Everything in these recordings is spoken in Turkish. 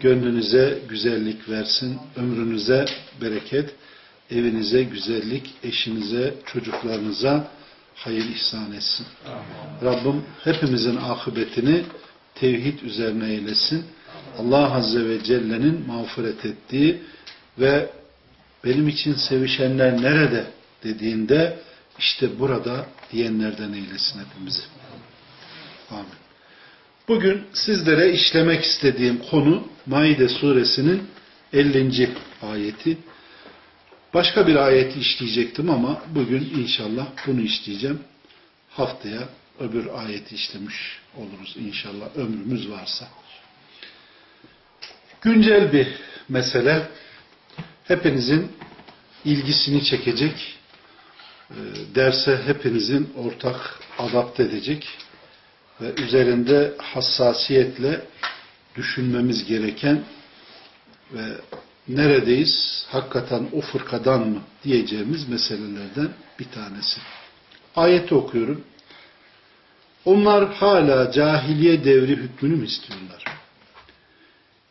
gönlünüze güzellik versin, ömrünüze bereket, evinize güzellik, eşinize, çocuklarınıza hayır ihsan etsin. Amin. Rabbim hepimizin akıbetini tevhid üzerine eylesin. Allah Azze ve Celle'nin mağfiret ettiği ve benim için sevişenler nerede dediğinde işte burada diyenlerden eylesin hepimizi. Amin. Bugün sizlere işlemek istediğim konu Maide suresinin 50. ayeti. Başka bir ayeti işleyecektim ama bugün inşallah bunu işleyeceğim. Haftaya öbür ayeti işlemiş oluruz inşallah ömrümüz varsa. Güncel bir mesele hepinizin ilgisini çekecek, e, derse hepinizin ortak adapte edecek üzerinde hassasiyetle düşünmemiz gereken ve neredeyiz, hakikaten o fırkadan mı diyeceğimiz meselelerden bir tanesi. Ayeti okuyorum. Onlar hala cahiliye devri hükmünü mü istiyorlar?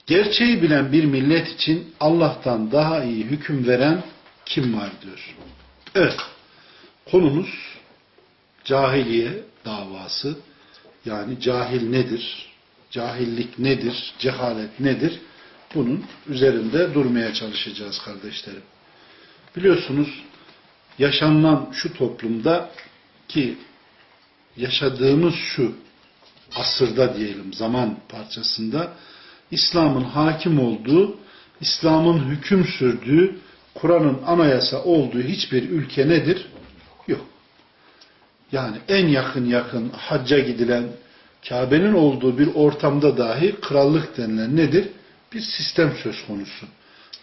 Gerçeği bilen bir millet için Allah'tan daha iyi hüküm veren kim var diyor. Evet, konumuz cahiliye davası. Yani cahil nedir? Cahillik nedir? Cehalet nedir? Bunun üzerinde durmaya çalışacağız kardeşlerim. Biliyorsunuz yaşanılan şu toplumda ki yaşadığımız şu asırda diyelim zaman parçasında İslam'ın hakim olduğu, İslam'ın hüküm sürdüğü, Kur'an'ın anayasa olduğu hiçbir ülke nedir? Yani en yakın yakın hacca gidilen Kabe'nin olduğu bir ortamda dahi krallık denilen nedir? Bir sistem söz konusu.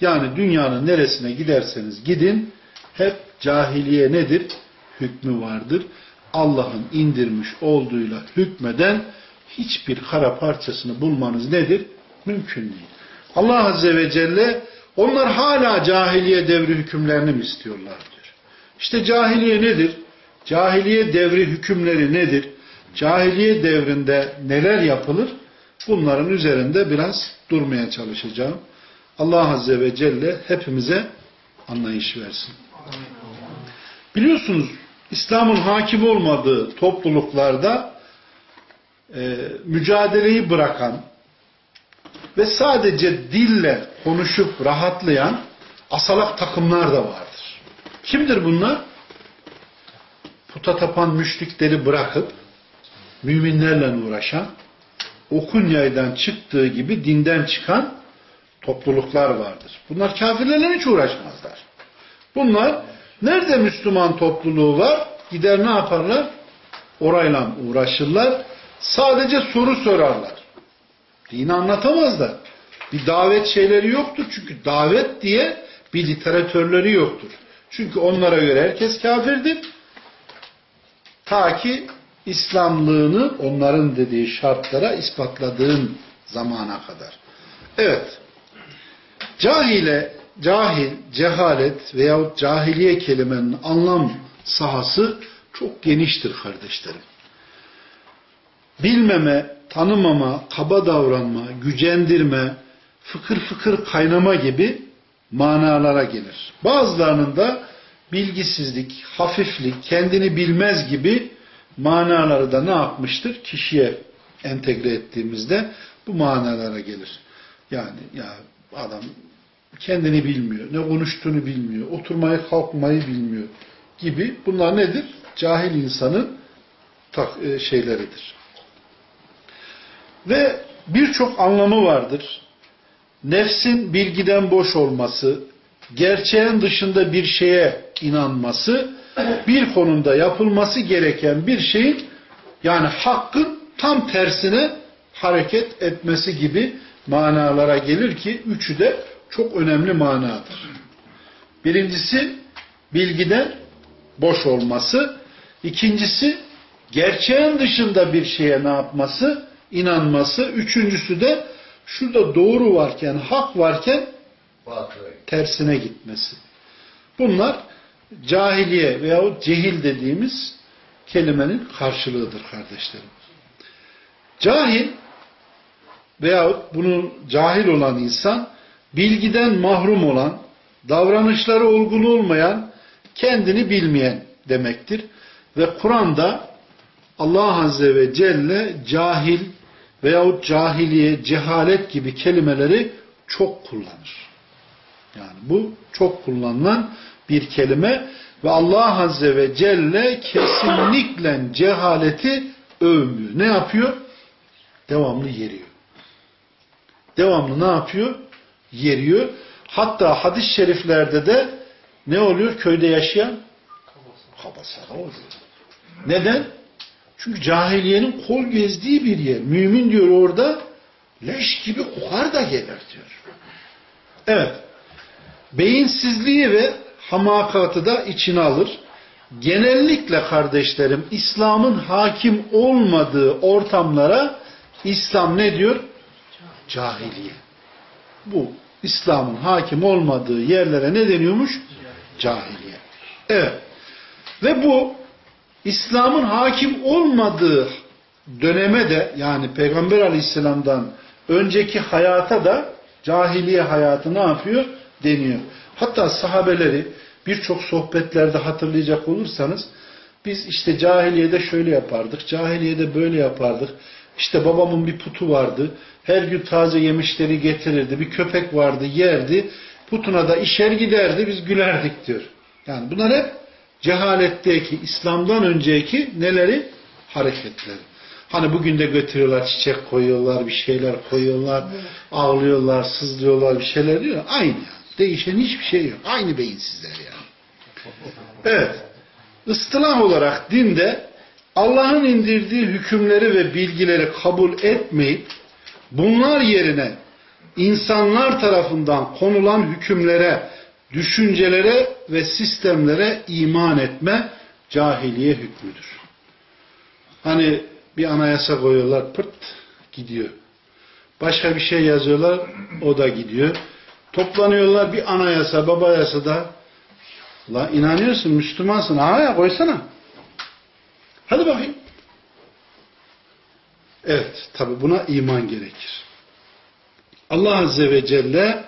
Yani dünyanın neresine giderseniz gidin hep cahiliye nedir? Hükmü vardır. Allah'ın indirmiş olduğuyla hükmeden hiçbir kara parçasını bulmanız nedir? Mümkün değil. Allah Azze ve Celle onlar hala cahiliye devri hükümlerini mi istiyorlar diyor. İşte cahiliye nedir? Cahiliye devri hükümleri nedir? Cahiliye devrinde neler yapılır? Bunların üzerinde biraz durmaya çalışacağım. Allah Azze ve Celle hepimize anlayış versin. Biliyorsunuz İslam'ın hakim olmadığı topluluklarda e, mücadeleyi bırakan ve sadece dille konuşup rahatlayan asalak takımlar da vardır. Kimdir bunlar? Puta tapan müşrikleri bırakıp müminlerle uğraşan, okun yaydan çıktığı gibi dinden çıkan topluluklar vardır. Bunlar kafirlerle hiç uğraşmazlar. Bunlar nerede Müslüman topluluğu var gider ne yaparlar? Orayla uğraşırlar. Sadece soru sorarlar. Dini anlatamazlar. Bir davet şeyleri yoktur. Çünkü davet diye bir literatörleri yoktur. Çünkü onlara göre herkes kafirdir. Ta ki İslamlığını onların dediği şartlara ispatladığın zamana kadar. Evet. Cahile, cahil, cehalet veyahut cahiliye kelimenin anlam sahası çok geniştir kardeşlerim. Bilmeme, tanımama, kaba davranma, gücendirme, fıkır fıkır kaynama gibi manalara gelir. Bazılarının da bilgisizlik, hafiflik, kendini bilmez gibi manaları da ne yapmıştır? Kişiye entegre ettiğimizde bu manalara gelir. Yani ya Adam kendini bilmiyor, ne konuştuğunu bilmiyor, oturmayı kalkmayı bilmiyor gibi bunlar nedir? Cahil insanın e, şeyleridir. Ve birçok anlamı vardır. Nefsin bilgiden boş olması, gerçeğin dışında bir şeye inanması, bir konuda yapılması gereken bir şeyin yani hakkın tam tersine hareket etmesi gibi manalara gelir ki üçü de çok önemli manadır. Birincisi bilgiden boş olması, ikincisi gerçeğin dışında bir şeye ne yapması? inanması, üçüncüsü de şurada doğru varken, hak varken tersine gitmesi. Bunlar cahiliye veyahut cehil dediğimiz kelimenin karşılığıdır kardeşlerim. Cahil veyahut bunun cahil olan insan bilgiden mahrum olan, davranışları olgun olmayan, kendini bilmeyen demektir. Ve Kur'an'da Allah Azze ve Celle cahil veyahut cahiliye, cehalet gibi kelimeleri çok kullanır. Yani bu çok kullanılan bir kelime ve Allah Azze ve Celle kesinlikle cehaleti övmüyor. Ne yapıyor? Devamlı yeriyor. Devamlı ne yapıyor? Yeriyor. Hatta hadis-i şeriflerde de ne oluyor? Köyde yaşayan kabasara oluyor. Neden? Çünkü cahiliyenin kol gezdiği bir yer. Mümin diyor orada leş gibi kokar da gelir diyor. Evet. Beyinsizliği ve hamakatı da içine alır. Genellikle kardeşlerim İslam'ın hakim olmadığı ortamlara İslam ne diyor? Cahiliye. Bu İslam'ın hakim olmadığı yerlere ne deniyormuş? Cahiliye. Evet. Ve bu İslam'ın hakim olmadığı döneme de yani Peygamber aleyhisselamdan önceki hayata da cahiliye hayatı ne yapıyor? Deniyor. Hatta sahabeleri birçok sohbetlerde hatırlayacak olursanız biz işte cahiliyede şöyle yapardık, cahiliyede böyle yapardık. İşte babamın bir putu vardı. Her gün taze yemişleri getirirdi. Bir köpek vardı, yerdi. Putuna da işer giderdi, biz gülerdik diyor. Yani bunlar hep cehaletteki, İslam'dan önceki neleri? Hareketleri. Hani bugün de götürüyorlar, çiçek koyuyorlar, bir şeyler koyuyorlar, ağlıyorlar, sızlıyorlar, bir şeyler diyor. Aynı yani. Değişen hiçbir şey yok. Aynı beyinsizler yani. Evet. Istılah olarak dinde Allah'ın indirdiği hükümleri ve bilgileri kabul etmeyip bunlar yerine insanlar tarafından konulan hükümlere düşüncelere ve sistemlere iman etme cahiliye hükmüdür. Hani bir anayasa koyuyorlar pırt gidiyor. Başka bir şey yazıyorlar o da gidiyor. Toplanıyorlar bir anayasa baba yasada la inanıyorsun Müslümansın ya koysana. Hadi bakayım. Evet tabi buna iman gerekir. Allah Azze ve Celle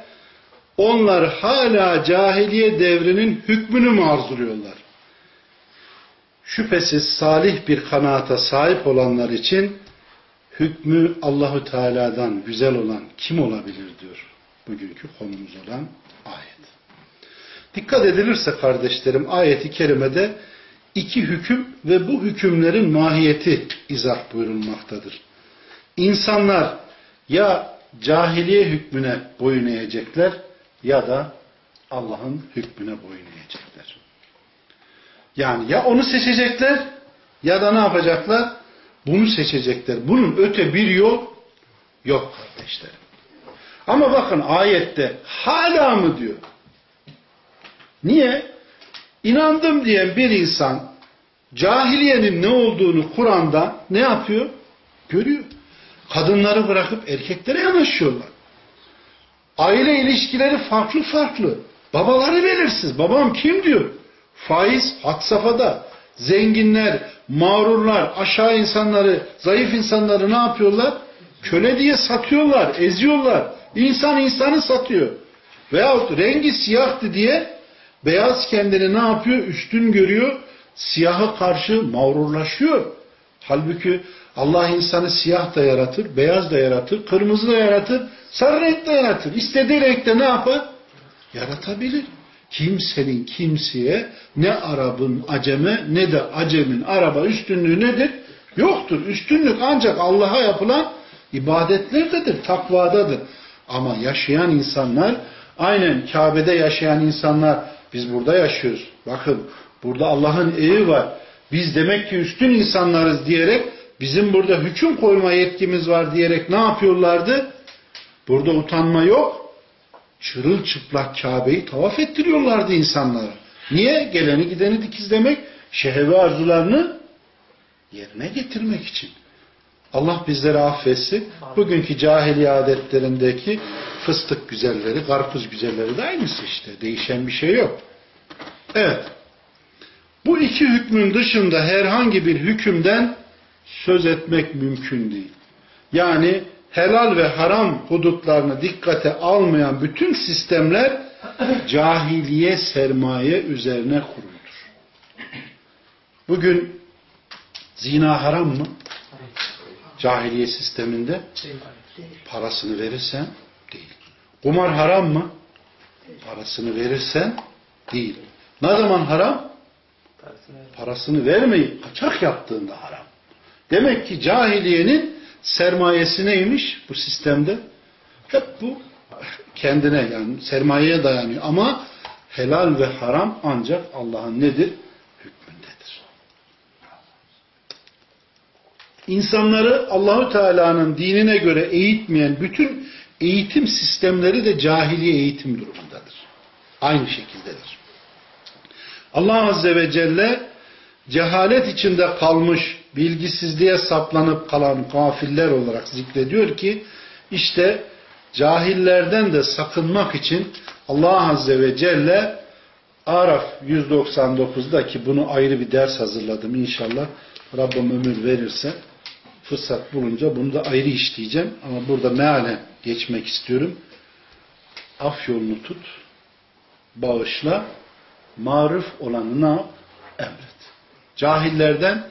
onlar hala cahiliye devrinin hükmünü mü arzuluyorlar? Şüphesiz salih bir kanaata sahip olanlar için hükmü Allahu Teala'dan güzel olan kim olabilir diyor bugünkü konumuz olan ayet. Dikkat edilirse kardeşlerim ayeti kerimede iki hüküm ve bu hükümlerin mahiyeti izah buyurulmaktadır. İnsanlar ya cahiliye hükmüne boyun eğecekler ya da Allah'ın hükmüne boyun eğecekler. Yani ya onu seçecekler ya da ne yapacaklar? Bunu seçecekler. Bunun öte bir yol yok kardeşlerim. Ama bakın ayette hala mı diyor. Niye? İnandım diyen bir insan cahiliyenin ne olduğunu Kur'an'da ne yapıyor? Görüyor. Kadınları bırakıp erkeklere yanaşıyorlar. Aile ilişkileri farklı farklı. Babaları belirsiz. Babam kim diyor? Faiz had safhada. Zenginler, mağrurlar, aşağı insanları, zayıf insanları ne yapıyorlar? Köle diye satıyorlar, eziyorlar. İnsan insanı satıyor. Veyahut rengi siyahtı diye beyaz kendini ne yapıyor? Üstün görüyor. Siyaha karşı mağrurlaşıyor. Halbuki Allah insanı siyah da yaratır, beyaz da yaratır, kırmızı da yaratır, sarı renk de yaratır. İstediği renkte ne yapar? Yaratabilir. Kimsenin kimseye ne Arap'ın aceme ne de acemin araba üstünlüğü nedir? Yoktur. Üstünlük ancak Allah'a yapılan ibadetlerdedir, takvadadır. Ama yaşayan insanlar, aynen Kabe'de yaşayan insanlar, biz burada yaşıyoruz. Bakın burada Allah'ın evi var. Biz demek ki üstün insanlarız diyerek, bizim burada hüküm koyma yetkimiz var diyerek ne yapıyorlardı? Burada utanma yok. Çırılçıplak Kabe'yi tavaf ettiriyorlardı insanlara. Niye? Geleni gideni dikizlemek, şehevi arzularını yerine getirmek için. Allah bizleri affetsin. Bugünkü cahiliye adetlerindeki fıstık güzelleri, karpuz güzelleri de aynısı işte. Değişen bir şey yok. Evet. Bu iki hükmün dışında herhangi bir hükümden söz etmek mümkün değil. Yani helal ve haram hudutlarını dikkate almayan bütün sistemler cahiliye sermaye üzerine kuruludur. Bugün zina haram mı? Cahiliye sisteminde parasını verirsen değil. Kumar haram mı? Parasını verirsen değil. Ne zaman haram? Parasını vermeyip kaçak yaptığında haram. Demek ki cahiliyenin sermayesi neymiş bu sistemde? Hep bu kendine yani sermayeye dayanıyor. Ama helal ve haram ancak Allah'ın nedir? İnsanları Allahü Teala'nın dinine göre eğitmeyen bütün eğitim sistemleri de cahiliye eğitim durumundadır. Aynı şekildedir. Allah Azze ve Celle cehalet içinde kalmış, bilgisizliğe saplanıp kalan gafiller olarak zikrediyor ki işte cahillerden de sakınmak için Allah Azze ve Celle Araf 199'da ki bunu ayrı bir ders hazırladım inşallah. Rabbim ömür verirse fırsat bulunca bunu da ayrı işleyeceğim. Ama burada mealen geçmek istiyorum. Af yolunu tut, bağışla, maruf olanı ne yap? Emret. Cahillerden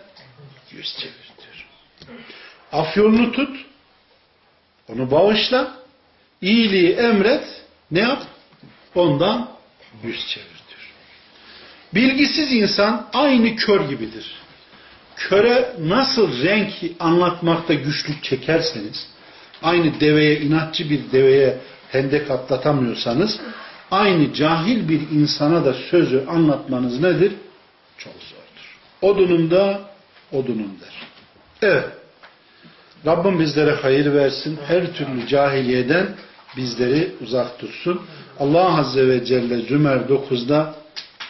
yüz çevir diyor. Af yolunu tut, onu bağışla, iyiliği emret, ne yap? Ondan yüz çevir diyor. Bilgisiz insan aynı kör gibidir. Köre nasıl renk anlatmakta güçlük çekerseniz, aynı deveye, inatçı bir deveye hendek atlatamıyorsanız, aynı cahil bir insana da sözü anlatmanız nedir? Çok zordur. Odunum da odunum der. Evet. Rabbim bizlere hayır versin. Her türlü cahiliyeden bizleri uzak tutsun. Allah Azze ve Celle Zümer 9'da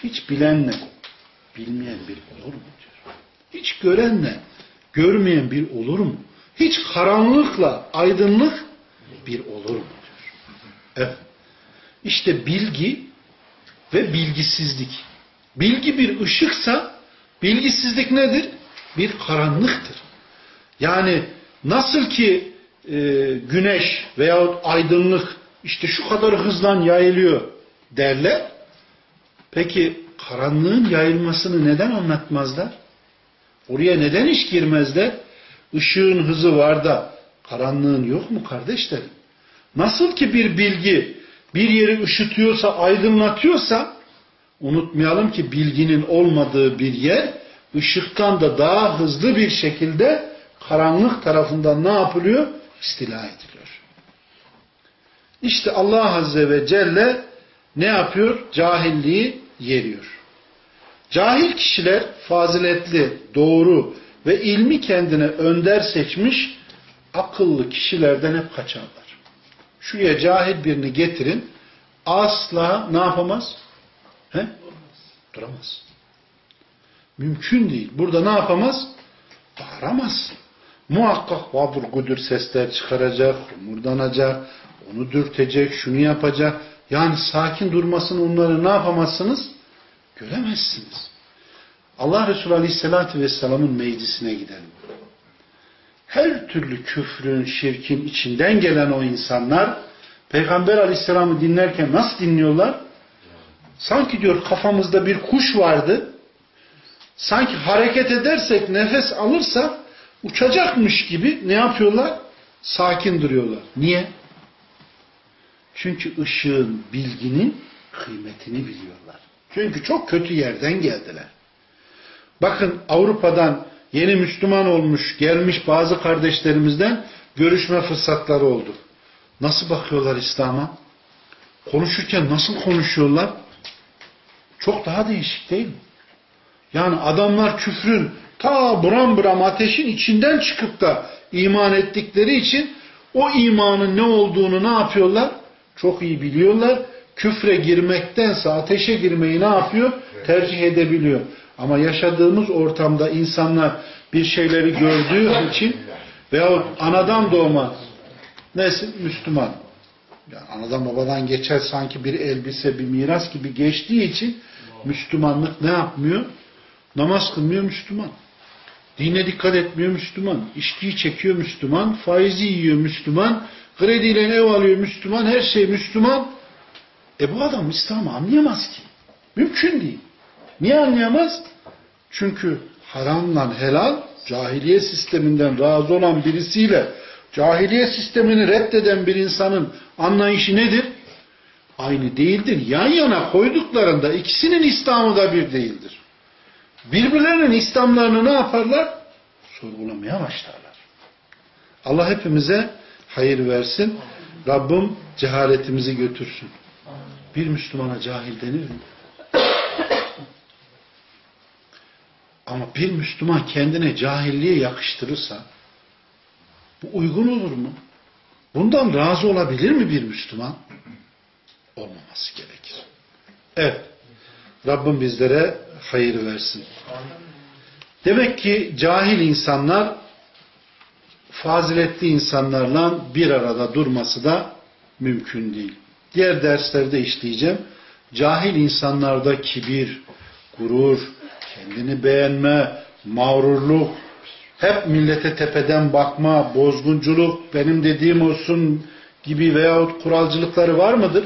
hiç bilenle bilmeyen bir olur mu. Hiç görenle görmeyen bir olur mu? Hiç karanlıkla aydınlık bir olur mu diyor. Evet. İşte bilgi ve bilgisizlik. Bilgi bir ışıksa bilgisizlik nedir? Bir karanlıktır. Yani nasıl ki e, güneş veya aydınlık işte şu kadar hızla yayılıyor derler. Peki karanlığın yayılmasını neden anlatmazlar? Oraya neden iş girmezler? Işığın hızı var da karanlığın yok mu kardeşlerim? Nasıl ki bir bilgi bir yeri ışıtıyorsa, aydınlatıyorsa unutmayalım ki bilginin olmadığı bir yer ışıktan da daha hızlı bir şekilde karanlık tarafından ne yapılıyor? İstila ediliyor. İşte Allah Azze ve Celle ne yapıyor? Cahilliği yeriyor. Cahil kişiler faziletli, doğru ve ilmi kendine önder seçmiş akıllı kişilerden hep kaçarlar. Şuraya cahil birini getirin asla ne yapamaz? He? Duramaz. Mümkün değil. Burada ne yapamaz? Bağıramaz. Muhakkak vabur gudur sesler çıkaracak, murdanacak, onu dürtecek, şunu yapacak. Yani sakin durmasını onları ne yapamazsınız? Göremezsiniz. Allah Resulü Aleyhisselatü Vesselam'ın meclisine gidelim. Her türlü küfrün, şirkin içinden gelen o insanlar Peygamber Aleyhisselam'ı dinlerken nasıl dinliyorlar? Sanki diyor kafamızda bir kuş vardı. Sanki hareket edersek, nefes alırsa uçacakmış gibi ne yapıyorlar? Sakin duruyorlar. Niye? Çünkü ışığın, bilginin kıymetini biliyorlar. Çünkü çok kötü yerden geldiler. Bakın Avrupa'dan yeni Müslüman olmuş, gelmiş bazı kardeşlerimizden görüşme fırsatları oldu. Nasıl bakıyorlar İslam'a? Konuşurken nasıl konuşuyorlar? Çok daha değişik değil mi? Yani adamlar küfrün ta buram buram ateşin içinden çıkıp da iman ettikleri için o imanın ne olduğunu ne yapıyorlar? Çok iyi biliyorlar. Küfre girmektense ateşe girmeyi ne yapıyor? Tercih edebiliyor. Ama yaşadığımız ortamda insanlar bir şeyleri gördüğü için veyahut anadan doğma nesin? Müslüman. Yani anadan babadan geçer sanki bir elbise, bir miras gibi geçtiği için Müslümanlık ne yapmıyor? Namaz kılmıyor Müslüman. Dine dikkat etmiyor Müslüman. İçkiyi çekiyor Müslüman. Faizi yiyor Müslüman. Krediyle ev alıyor Müslüman. Her şey Müslüman. E bu adam İslam'ı anlayamaz ki. Mümkün değil. Niye anlayamaz? Çünkü haramla helal cahiliye sisteminden razı olan birisiyle cahiliye sistemini reddeden bir insanın anlayışı nedir? Aynı değildir. Yan yana koyduklarında ikisinin İslam'ı da bir değildir. Birbirlerinin İslamlarını ne yaparlar? Sorgulamaya başlarlar. Allah hepimize hayır versin. Rabbim cehaletimizi götürsün. Bir Müslümana cahil denir mi? Ama bir Müslüman kendine cahilliği yakıştırırsa bu uygun olur mu? Bundan razı olabilir mi bir Müslüman? Olmaması gerekir. Evet. Rabbim bizlere hayır versin. Demek ki cahil insanlar faziletli insanlarla bir arada durması da mümkün değil. Diğer derslerde işleyeceğim. Cahil insanlarda kibir, gurur, kendini beğenme, mağrurluk, hep millete tepeden bakma, bozgunculuk, benim dediğim olsun gibi veyahut kuralcılıkları var mıdır?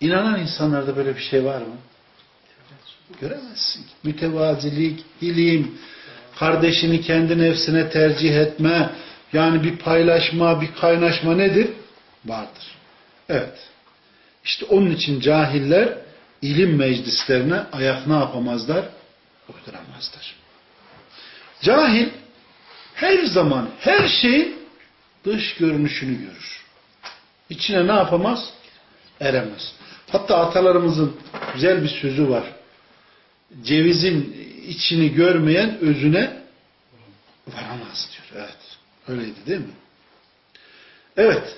İnanan insanlarda böyle bir şey var mı? Göremezsin. Mütevazilik, ilim, kardeşini kendi nefsine tercih etme, yani bir paylaşma, bir kaynaşma nedir? Vardır. Evet. İşte onun için cahiller ilim meclislerine ayak ne yapamazlar? Uyduramazlar. Cahil her zaman her şeyin dış görünüşünü görür. İçine ne yapamaz? Eremez. Hatta atalarımızın güzel bir sözü var. Cevizin içini görmeyen özüne varamaz diyor. Evet. Öyleydi değil mi? Evet.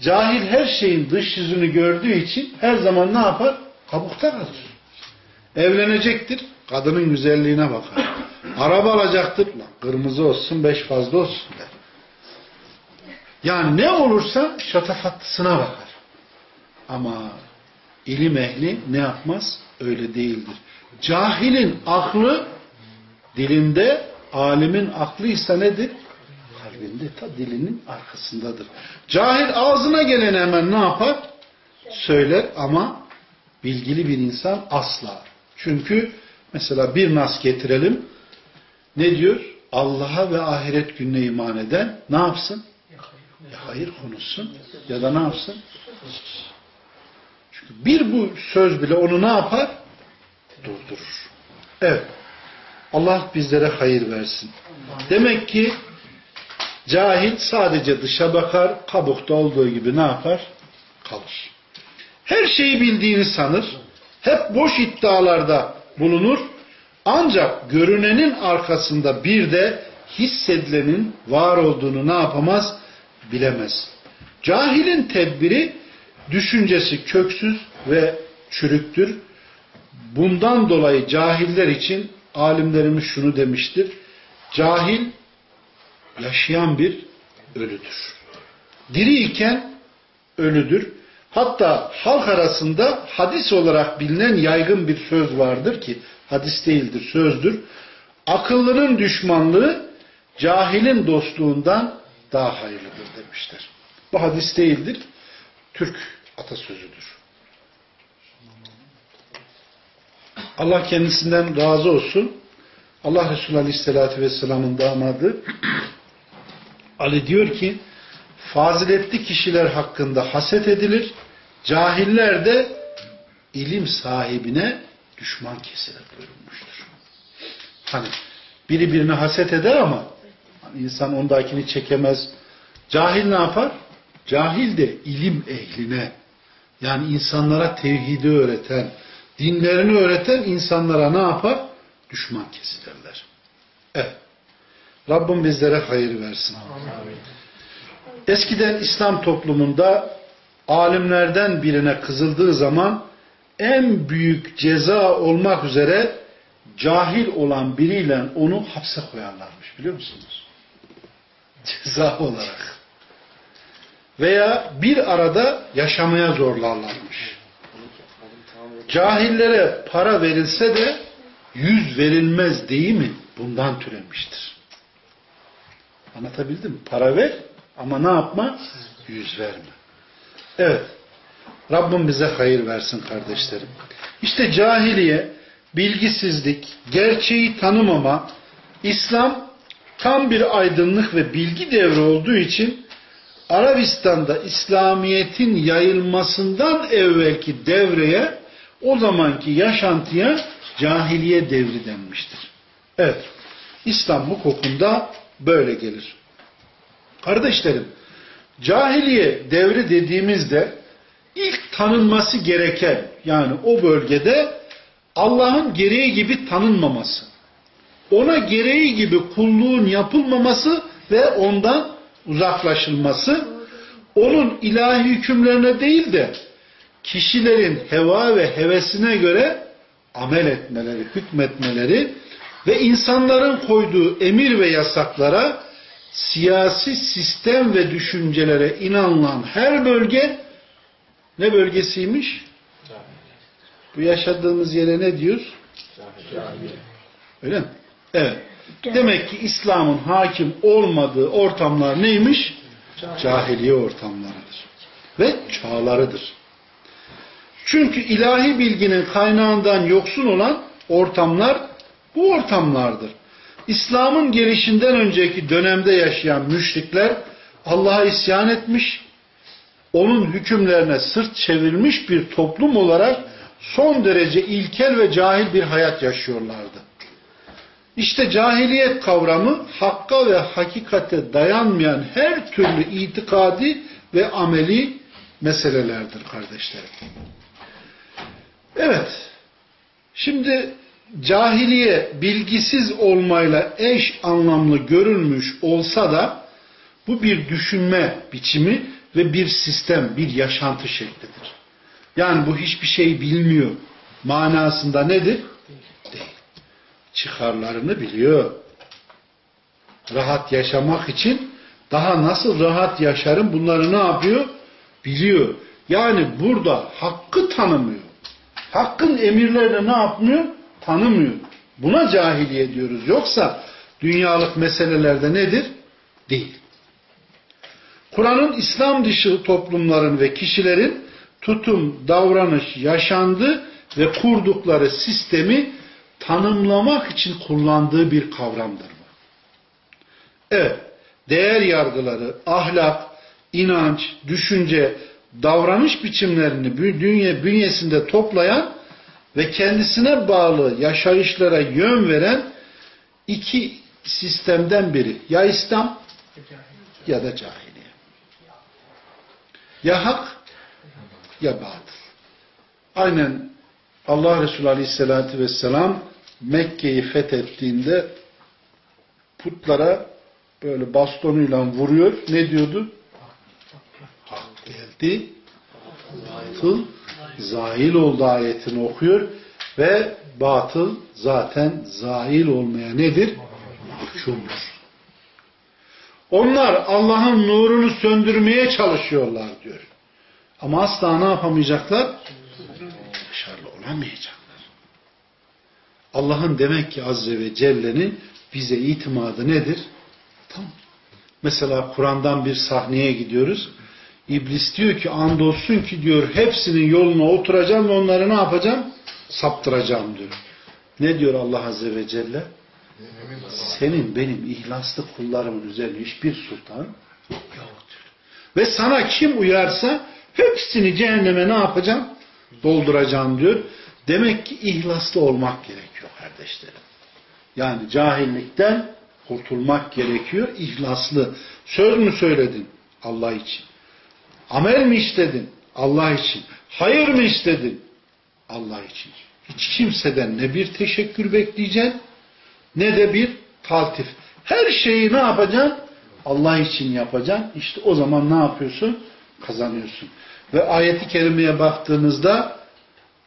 Cahil her şeyin dış yüzünü gördüğü için her zaman ne yapar? Kabukta kalır. Evlenecektir. Kadının güzelliğine bakar. Araba alacaktır. Kırmızı olsun, beş fazla olsun der. Yani ne olursa şatafatlısına bakar. Ama ilim ehli ne yapmaz? Öyle değildir. Cahilin aklı dilinde, alimin aklı ise nedir? Kalbinde, ta dilinin arkasındadır. Cahil ağzına geleni hemen ne yapar? Söyler ama bilgili bir insan asla. Çünkü mesela bir nas getirelim. Ne diyor? Allah'a ve ahiret gününe iman eden ne yapsın? Ya hayır konuşsun ya da ne yapsın? Çünkü bir bu söz bile onu ne yapar? Durdurur. Evet. Allah bizlere hayır versin. Demek ki cahil sadece dışa bakar, kabukta olduğu gibi ne yapar? Kalır. Her şeyi bildiğini sanır. Hep boş iddialarda bulunur. Ancak görünenin arkasında bir de hissedilenin var olduğunu ne yapamaz? Bilemez. Cahilin tedbiri düşüncesi köksüz ve çürüktür. Bundan dolayı cahiller için alimlerimiz şunu demiştir. Cahil yaşayan bir ölüdür. Diri iken ölüdür. Hatta halk arasında hadis olarak bilinen yaygın bir söz vardır ki hadis değildir, sözdür. Akıllının düşmanlığı cahilin dostluğundan daha hayırlıdır demişler. Bu hadis değildir. Türk atasözüdür. Allah kendisinden razı olsun. Allah Resulü Aleyhisselatü Vesselam'ın damadı Ali diyor ki faziletli kişiler hakkında haset edilir. Cahiller de ilim sahibine düşman kesilir buyurulmuştur. Hani biri birine haset eder ama hani insan ondakini çekemez. Cahil ne yapar? Cahil de ilim ehline yani insanlara tevhidi öğreten, dinlerini öğreten insanlara ne yapar? Düşman kesilirler. Rabbim bizlere hayır versin. Amin. Eskiden İslam toplumunda alimlerden birine kızıldığı zaman en büyük ceza olmak üzere cahil olan biriyle onu hapse koyarlarmış biliyor musunuz? Ceza olarak. Veya bir arada yaşamaya zorlarlarmış. Cahillere para verilse de yüz verilmez değil mi? Bundan türemiştir. Anlatabildim mi? Para ver ama ne yapma? Yüz verme. Evet. Rabbim bize hayır versin kardeşlerim. İşte cahiliye, bilgisizlik, gerçeği tanımama, İslam tam bir aydınlık ve bilgi devri olduğu için Arabistan'da İslamiyet'in yayılmasından evvelki devreye o zamanki yaşantıya cahiliye devri denmiştir. Evet. İslam bu kokunda böyle gelir. Kardeşlerim, cahiliye devri dediğimizde ilk tanınması gereken yani o bölgede Allah'ın gereği gibi tanınmaması, ona gereği gibi kulluğun yapılmaması ve ondan uzaklaşılması, onun ilahi hükümlerine değil de kişilerin heva ve hevesine göre amel etmeleri, hükmetmeleri ve insanların koyduğu emir ve yasaklara, siyasi sistem ve düşüncelere inanılan her bölge ne bölgesiymiş? Bu yaşadığımız yere ne diyor? Öyle mi? Evet. Demek ki İslam'ın hakim olmadığı ortamlar neymiş? Cahiliye ortamlarıdır. Ve çağlarıdır. Çünkü ilahi bilginin kaynağından yoksun olan ortamlar bu ortamlardır. İslam'ın gelişinden önceki dönemde yaşayan müşrikler Allah'a isyan etmiş, onun hükümlerine sırt çevirmiş bir toplum olarak son derece ilkel ve cahil bir hayat yaşıyorlardı. İşte cahiliyet kavramı hakka ve hakikate dayanmayan her türlü itikadi ve ameli meselelerdir kardeşlerim. Evet. Şimdi cahiliye bilgisiz olmayla eş anlamlı görülmüş olsa da bu bir düşünme biçimi ve bir sistem, bir yaşantı şeklidir. Yani bu hiçbir şey bilmiyor. Manasında nedir? Değil. Çıkarlarını biliyor. Rahat yaşamak için daha nasıl rahat yaşarım bunları ne yapıyor? Biliyor. Yani burada hakkı tanımıyor. Hakkın emirlerini ne yapmıyor? Tanımıyor. Buna cahiliye diyoruz. Yoksa dünyalık meselelerde nedir? Değil. Kur'an'ın İslam dışı toplumların ve kişilerin tutum, davranış, yaşandı ve kurdukları sistemi tanımlamak için kullandığı bir kavramdır bu. Evet, değer yargıları, ahlak, inanç, düşünce, davranış biçimlerini dünya bünyesinde toplayan ve kendisine bağlı yaşayışlara yön veren iki sistemden biri. Ya İslam ya da cahiliye. Ya hak ya batıl. Aynen Allah Resulü Aleyhisselatü Vesselam Mekke'yi fethettiğinde putlara böyle bastonuyla vuruyor. Ne diyordu? Hak geldi. Batıl zahil oldu ayetini okuyor ve batıl zaten zahil olmaya nedir? Mahkumdur. Onlar Allah'ın nurunu söndürmeye çalışıyorlar diyor. Ama asla ne yapamayacaklar? Başarılı olamayacaklar. Allah'ın demek ki Azze ve Celle'nin bize itimadı nedir? Tamam. Mesela Kur'an'dan bir sahneye gidiyoruz. İblis diyor ki andolsun ki diyor hepsinin yoluna oturacağım ve onları ne yapacağım? Saptıracağım diyor. Ne diyor Allah Azze ve Celle? Senin benim ihlaslı kullarımın üzerine hiçbir sultan yoktur. Ve sana kim uyarsa hepsini cehenneme ne yapacağım? Dolduracağım diyor. Demek ki ihlaslı olmak gerekiyor kardeşlerim. Yani cahillikten kurtulmak gerekiyor. İhlaslı. Söz mü söyledin? Allah için. Amel mi istedin? Allah için. Hayır mı istedin? Allah için. Hiç kimseden ne bir teşekkür bekleyeceksin ne de bir taltif. Her şeyi ne yapacaksın? Allah için yapacaksın. İşte o zaman ne yapıyorsun? Kazanıyorsun. Ve ayeti kerimeye baktığınızda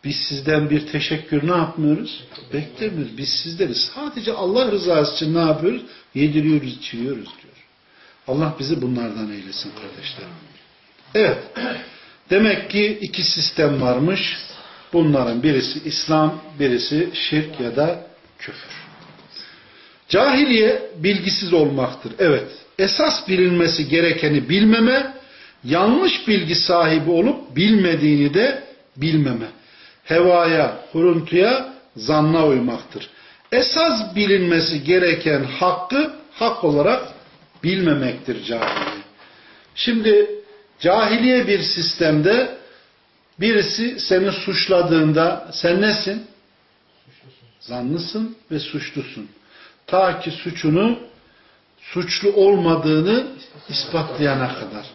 biz sizden bir teşekkür ne yapmıyoruz? Beklemiyoruz. Biz sizleri sadece Allah rızası için ne yapıyoruz? Yediriyoruz, içiriyoruz diyor. Allah bizi bunlardan eylesin kardeşlerim. Evet. Demek ki iki sistem varmış. Bunların birisi İslam, birisi şirk ya da küfür. Cahiliye bilgisiz olmaktır. Evet. Esas bilinmesi gerekeni bilmeme, yanlış bilgi sahibi olup bilmediğini de bilmeme. Hevaya, huruntuya, zanna uymaktır. Esas bilinmesi gereken hakkı hak olarak bilmemektir cahiliye. Şimdi cahiliye bir sistemde birisi seni suçladığında sen nesin? Zanlısın ve suçlusun. Ta ki suçunu suçlu olmadığını ispatlayana kadar.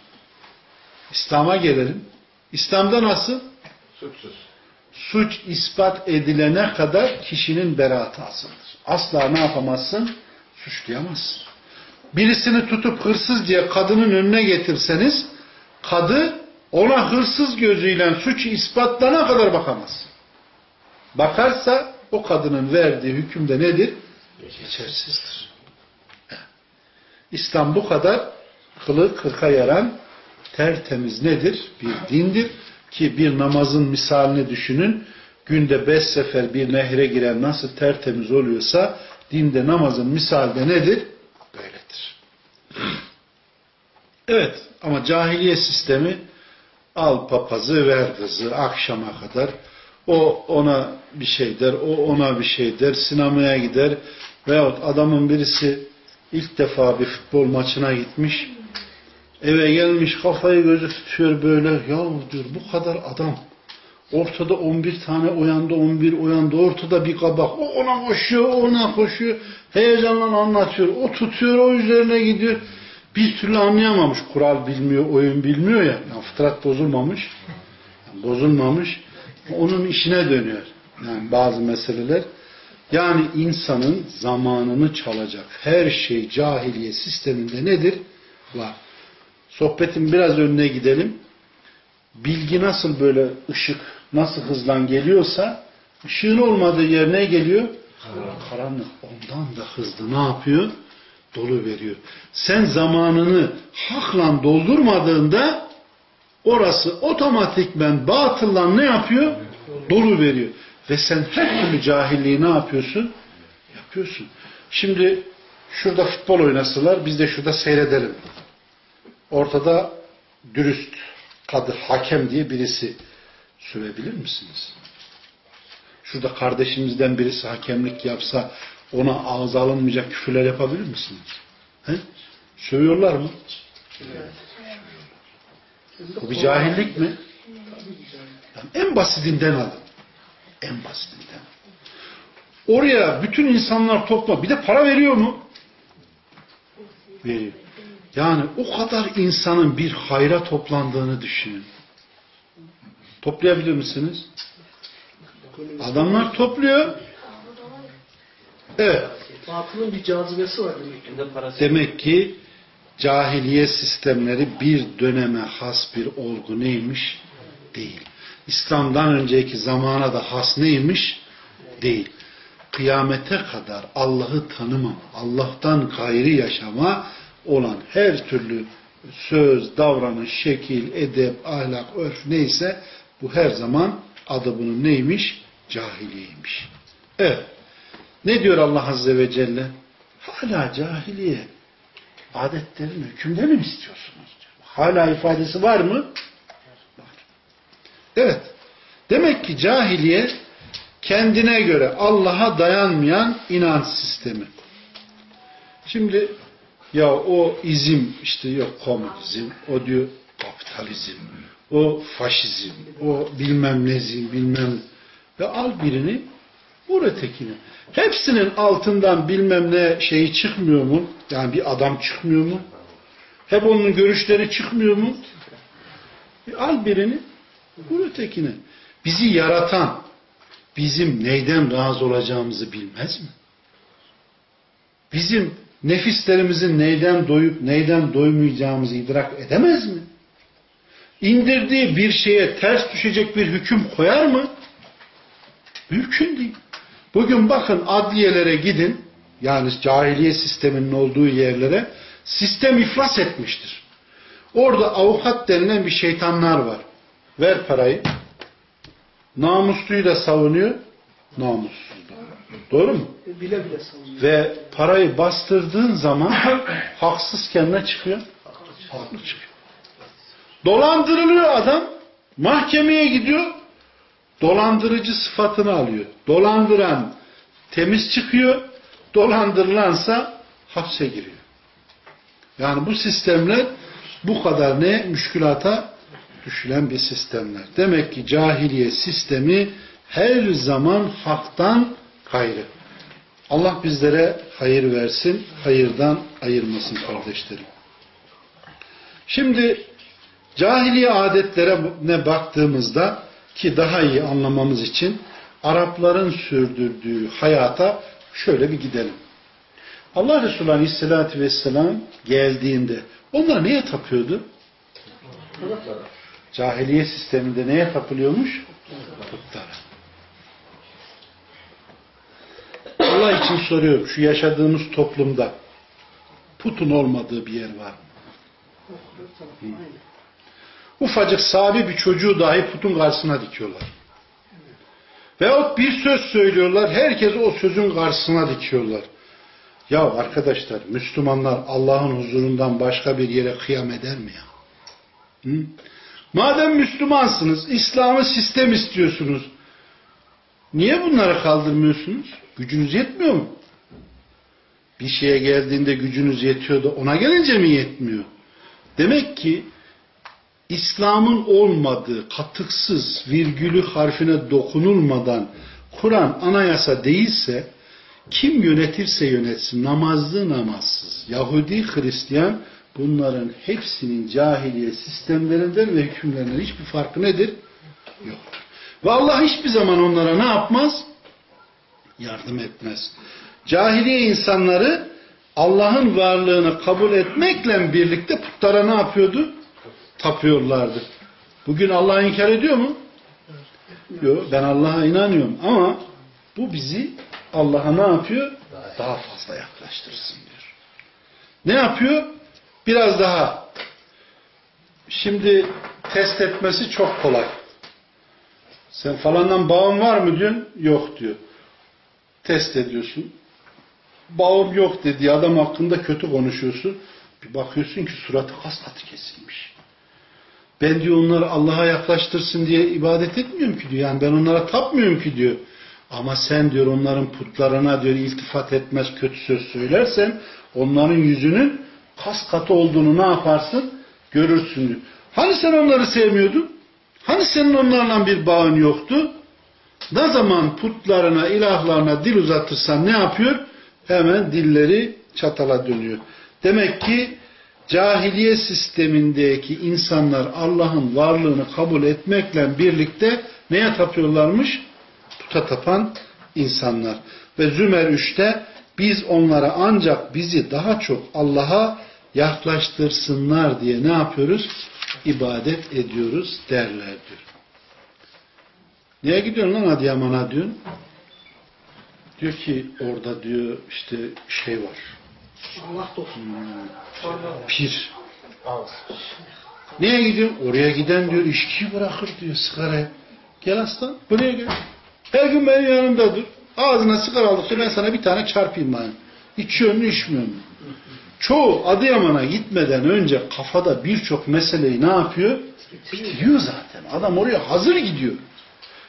İslam'a gelelim. İslam'da nasıl? Suçsuz. Suç ispat edilene kadar kişinin beraatı asıldır. Asla ne yapamazsın? Suçlayamazsın. Birisini tutup hırsız diye kadının önüne getirseniz kadı ona hırsız gözüyle suçu ispatlana kadar bakamaz. Bakarsa o kadının verdiği hükümde nedir? Geçersizdir. İslam bu kadar kılı kırka yaran tertemiz nedir? Bir dindir ki bir namazın misalini düşünün. Günde beş sefer bir nehre giren nasıl tertemiz oluyorsa dinde namazın misalde nedir? Evet ama cahiliye sistemi al papazı ver kızı akşama kadar. O ona bir şey der, o ona bir şey der, sinemaya gider. Veyahut adamın birisi ilk defa bir futbol maçına gitmiş eve gelmiş kafayı gözü tutuyor böyle ya diyor bu kadar adam ortada 11 tane uyandı 11 uyandı ortada bir kabak o ona koşuyor o ona koşuyor heyecanla anlatıyor o tutuyor o üzerine gidiyor bir türlü anlayamamış kural bilmiyor oyun bilmiyor ya yani fıtrat bozulmamış yani bozulmamış onun işine dönüyor yani bazı meseleler yani insanın zamanını çalacak her şey cahiliye sisteminde nedir? Var. Sohbetin biraz önüne gidelim. Bilgi nasıl böyle ışık nasıl hızlan geliyorsa ışığın olmadığı yer ne geliyor? Karanlık. Karanlık. Ondan da hızlı ne yapıyor? Dolu veriyor. Sen zamanını hakla doldurmadığında orası otomatikmen batılla ne yapıyor? Dolu veriyor. Ve sen her türlü cahilliği ne yapıyorsun? Yapıyorsun. Şimdi şurada futbol oynasalar biz de şurada seyredelim. Ortada dürüst kadı hakem diye birisi sövebilir misiniz? Şurada kardeşimizden birisi hakemlik yapsa ona ağza alınmayacak küfürler yapabilir misiniz? He? Sövüyorlar mı? Bu bir cahillik mi? Yani en basitinden alın. En basitinden. Oraya bütün insanlar topla. Bir de para veriyor mu? Veriyor. Yani o kadar insanın bir hayra toplandığını düşünün. Toplayabilir misiniz? Adamlar topluyor. Evet. Batılın bir cazibesi var demek ki. Demek ki cahiliye sistemleri bir döneme has bir olgu neymiş? Değil. İslam'dan önceki zamana da has neymiş? Değil. Kıyamete kadar Allah'ı tanımam, Allah'tan gayri yaşama olan her türlü söz, davranış, şekil, edep, ahlak, örf neyse bu her zaman adı bunun neymiş? Cahiliyeymiş. Evet. Ne diyor Allah Azze ve Celle? Hala cahiliye adetlerin hükümlerini mi istiyorsunuz? Hala ifadesi var mı? Var. Evet. Demek ki cahiliye kendine göre Allah'a dayanmayan inanç sistemi. Şimdi ya o izim işte yok komünizm, o diyor kapitalizm, o faşizm, o bilmem nezim, bilmem ve al birini vur ötekini. Hepsinin altından bilmem ne şeyi çıkmıyor mu? Yani bir adam çıkmıyor mu? Hep onun görüşleri çıkmıyor mu? E al birini vur ötekini. Bizi yaratan bizim neyden razı olacağımızı bilmez mi? Bizim nefislerimizin neyden doyup neyden doymayacağımızı idrak edemez mi? İndirdiği bir şeye ters düşecek bir hüküm koyar mı? Mümkün değil. Bugün bakın adliyelere gidin, yani cahiliye sisteminin olduğu yerlere, sistem iflas etmiştir. Orada avukat denilen bir şeytanlar var. Ver parayı. Namusluyu da savunuyor, namussuz da. Doğru mu? Bile bile savunuyor. Ve parayı bastırdığın zaman haksızken ne çıkıyor? Haklı çıkıyor. Dolandırılıyor adam. Mahkemeye gidiyor. Dolandırıcı sıfatını alıyor. Dolandıran temiz çıkıyor. Dolandırılansa hapse giriyor. Yani bu sistemler bu kadar ne müşkülata düşülen bir sistemler. Demek ki cahiliye sistemi her zaman haktan gayrı. Allah bizlere hayır versin, hayırdan ayırmasın kardeşlerim. Şimdi cahiliye adetlerine baktığımızda ki daha iyi anlamamız için Arapların sürdürdüğü hayata şöyle bir gidelim. Allah Resulü Aleyhisselatü Vesselam geldiğinde onlar neye tapıyordu? Cahiliye sisteminde neye tapılıyormuş? Putlara. Allah için soruyorum. Şu yaşadığımız toplumda putun olmadığı bir yer var mı? Aynen. Ufacık sabi bir çocuğu dahi putun karşısına dikiyorlar. Veyahut bir söz söylüyorlar. Herkes o sözün karşısına dikiyorlar. Ya arkadaşlar Müslümanlar Allah'ın huzurundan başka bir yere kıyam eder mi ya? Hı? Madem Müslümansınız, İslam'ı sistem istiyorsunuz. Niye bunları kaldırmıyorsunuz? Gücünüz yetmiyor mu? Bir şeye geldiğinde gücünüz yetiyor da ona gelince mi yetmiyor? Demek ki İslam'ın olmadığı, katıksız, virgülü harfine dokunulmadan Kur'an anayasa değilse kim yönetirse yönetsin, namazlı namazsız, Yahudi, Hristiyan bunların hepsinin cahiliye sistemlerinden ve hükümlerinden hiçbir farkı nedir? Yok. Ve Allah hiçbir zaman onlara ne yapmaz? Yardım etmez. Cahiliye insanları Allah'ın varlığını kabul etmekle birlikte putlara ne yapıyordu? Tapıyorlardı. Bugün Allah'ı inkar ediyor mu? Yok. Ben Allah'a inanıyorum ama bu bizi Allah'a ne yapıyor? Daha fazla yaklaştırsın diyor. Ne yapıyor? Biraz daha. Şimdi test etmesi çok kolay. Sen falandan bağın var mı diyorsun? Yok diyor. Test ediyorsun. Bağım yok dediği adam hakkında kötü konuşuyorsun. Bir bakıyorsun ki suratı kas kesilmiş. Ben diyor onları Allah'a yaklaştırsın diye ibadet etmiyorum ki diyor. Yani ben onlara tapmıyorum ki diyor. Ama sen diyor onların putlarına diyor iltifat etmez kötü söz söylersen onların yüzünün kas katı olduğunu ne yaparsın? Görürsün diyor. Hani sen onları sevmiyordun? Hani senin onlarla bir bağın yoktu? Ne zaman putlarına, ilahlarına dil uzatırsan ne yapıyor? Hemen dilleri çatala dönüyor. Demek ki cahiliye sistemindeki insanlar Allah'ın varlığını kabul etmekle birlikte neye tapıyorlarmış? Puta tapan insanlar. Ve Zümer 3'te biz onlara ancak bizi daha çok Allah'a yaklaştırsınlar diye ne yapıyoruz? İbadet ediyoruz derler diyor. Neye gidiyorsun lan Adıyaman'a diyorsun? Diyor ki orada diyor işte şey var. Allah dostum. Pir. Neye gidiyorsun? Oraya giden diyor içkiyi bırakır diyor sigarayı. Gel aslan buraya gel. Her gün benim yanımda dur. Ağzına sigara aldıkça ben sana bir tane çarpayım bana. İçiyor mu içmiyor mu? Çoğu Adıyaman'a gitmeden önce kafada birçok meseleyi ne yapıyor? Bitiriyor zaten. Adam oraya hazır gidiyor.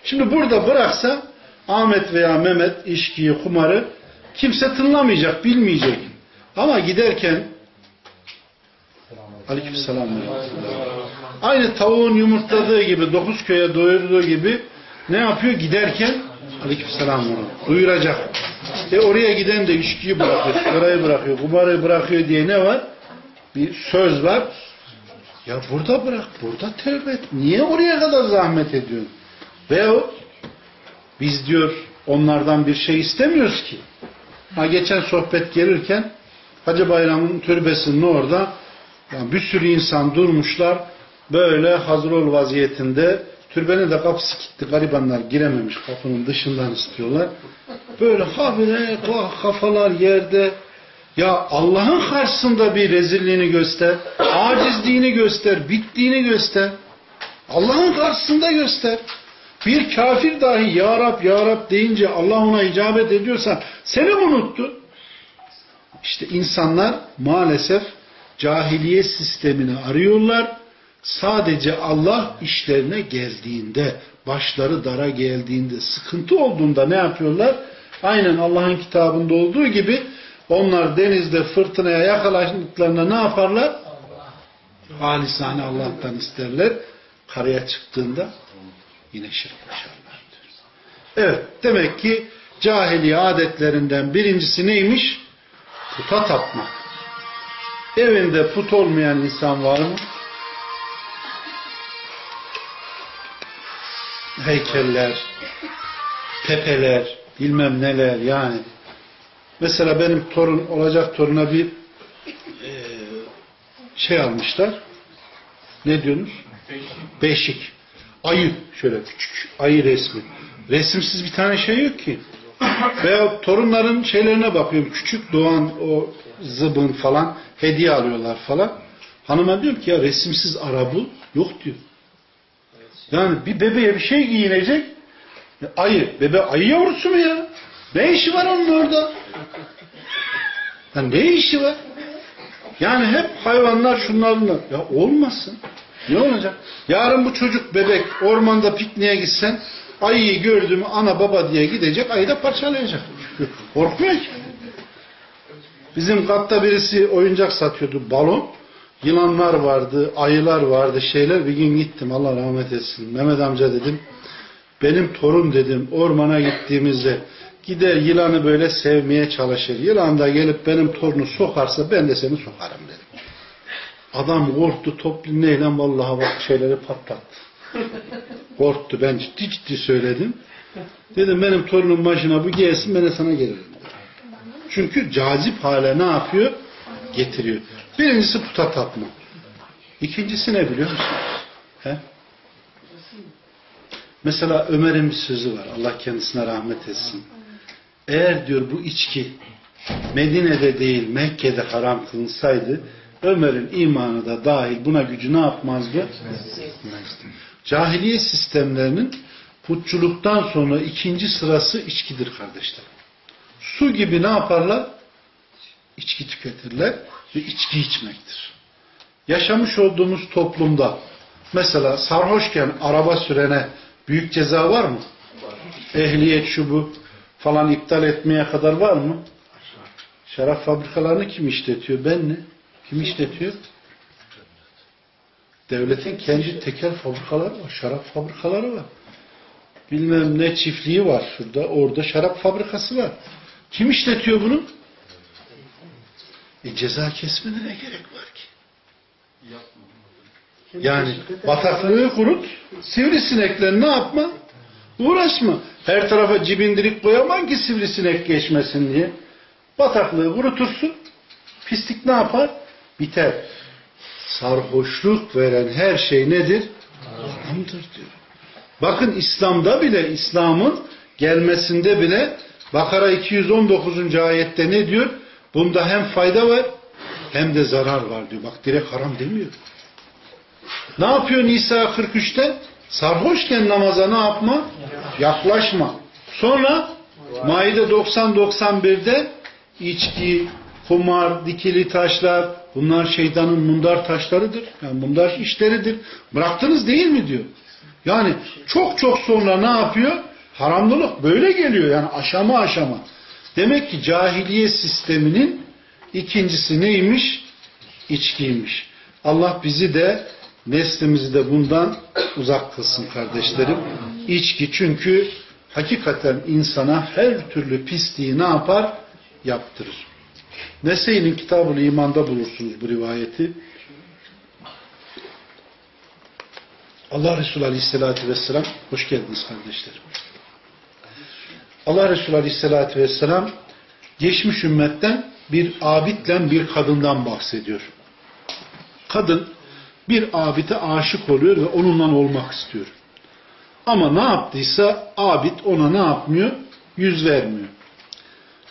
Şimdi burada bıraksa Ahmet veya Mehmet içkiyi, kumarı kimse tınlamayacak, bilmeyecek. Ama giderken Aleykümselam. Aynı tavuğun yumurtladığı gibi, dokuz köye doyurduğu gibi ne yapıyor? Giderken Aleykümselam onu duyuracak. E oraya giden de içkiyi bırakıyor, sigarayı bırakıyor, kumarı bırakıyor diye ne var? Bir söz var. Ya burada bırak, burada tevbe et. Niye oraya kadar zahmet ediyorsun? Veyahut biz diyor onlardan bir şey istemiyoruz ki. Ha geçen sohbet gelirken Hacı Bayram'ın türbesinin orada yani bir sürü insan durmuşlar böyle hazır ol vaziyetinde türbenin de kapısı kilitli garibanlar girememiş kapının dışından istiyorlar. Böyle habire kafalar yerde ya Allah'ın karşısında bir rezilliğini göster, acizliğini göster, bittiğini göster. Allah'ın karşısında göster. Bir kafir dahi Ya Rab Ya Rab deyince Allah ona icabet ediyorsa seni unuttu. İşte insanlar maalesef cahiliye sistemini arıyorlar. Sadece Allah işlerine geldiğinde, başları dara geldiğinde, sıkıntı olduğunda ne yapıyorlar? Aynen Allah'ın kitabında olduğu gibi onlar denizde fırtınaya yakalandıklarında ne yaparlar? Halisane Allah'tan isterler. Karaya çıktığında yine şirk koşarlar. Evet, demek ki cahiliye adetlerinden birincisi neymiş? Puta tapmak. Evinde put olmayan insan var mı? Heykeller, tepeler, bilmem neler yani. Mesela benim torun, olacak toruna bir e, şey almışlar. Ne diyorsunuz? Beşik. Ayı. Şöyle küçük ayı resmi. Resimsiz bir tane şey yok ki. Veya torunların şeylerine bakıyorum. Küçük doğan o zıbın falan hediye alıyorlar falan. Hanıma diyorum ki ya resimsiz araba yok diyor. Yani bir bebeğe bir şey giyinecek. Ayı. Bebe ayı yavrusu mu ya? Ne işi var onun orada? Ya ne işi var? Yani hep hayvanlar şunlarla. Ya olmasın. Ne olacak? Yarın bu çocuk bebek ormanda pikniğe gitsen ayıyı gördü mü ana baba diye gidecek ayı da parçalayacak. Korkmuyor ki. Bizim katta birisi oyuncak satıyordu balon. Yılanlar vardı, ayılar vardı, şeyler. Bir gün gittim Allah rahmet etsin. Mehmet amca dedim. Benim torun dedim ormana gittiğimizde gider yılanı böyle sevmeye çalışır. Yılan da gelip benim torunu sokarsa ben de seni sokarım dedim. Adam korktu toplu neyle vallahi bak şeyleri patlattı. Korktu ben ciddi ciddi söyledim. Dedim benim torunum başına bu gelsin ben de sana gelirim. Çünkü cazip hale ne yapıyor? Getiriyor. Birincisi puta tapma. İkincisi ne biliyor musunuz? He? Mesela Ömer'in bir sözü var. Allah kendisine rahmet etsin. Eğer diyor bu içki Medine'de değil Mekke'de haram kılınsaydı Ömer'in imanı da dahil buna gücü ne yapmazdı? Cahiliye sistemlerinin putçuluktan sonra ikinci sırası içkidir kardeşler. Su gibi ne yaparlar? İçki tüketirler ve içki içmektir. Yaşamış olduğumuz toplumda mesela sarhoşken araba sürene büyük ceza var mı? Ehliyet şu bu falan iptal etmeye kadar var mı? Şarap fabrikalarını kim işletiyor? Ben ne? Kim işletiyor? Devletin kendi tekel fabrikaları var. Şarap fabrikaları var. Bilmem ne çiftliği var şurada. Orada şarap fabrikası var. Kim işletiyor bunu? E ceza kesmene ne gerek var ki? Yani bataklığı kurut, sivrisinekler ne yapma? Uğraşma. Her tarafa cibindirik koyaman ki sivrisinek geçmesin diye. Bataklığı kurutursun, pislik ne yapar? Biter. Sarhoşluk veren her şey nedir? Haramdır diyor. Bakın İslam'da bile, İslam'ın gelmesinde bile Bakara 219. ayette ne diyor? Bunda hem fayda var hem de zarar var diyor. Bak direkt haram demiyor. Ne yapıyor Nisa 43'te? Sarhoşken namaza ne yapma? Yaklaşma. Sonra Maide 90-91'de içki, kumar, dikili taşlar bunlar şeytanın mundar taşlarıdır. Yani mundar işleridir. Bıraktınız değil mi diyor. Yani çok çok sonra ne yapıyor? Haramlılık böyle geliyor yani aşama aşama. Demek ki cahiliye sisteminin İkincisi neymiş? İçkiymiş. Allah bizi de neslimizi de bundan uzak kılsın kardeşlerim. İçki çünkü hakikaten insana her türlü pisliği ne yapar? Yaptırır. Nese'nin kitabını imanda bulursunuz bu rivayeti. Allah Resulü Aleyhisselatü Vesselam hoş geldiniz kardeşlerim. Allah Resulü Aleyhisselatü Vesselam geçmiş ümmetten bir abidle bir kadından bahsediyor. Kadın bir abide aşık oluyor ve onunla olmak istiyor. Ama ne yaptıysa abid ona ne yapmıyor? Yüz vermiyor.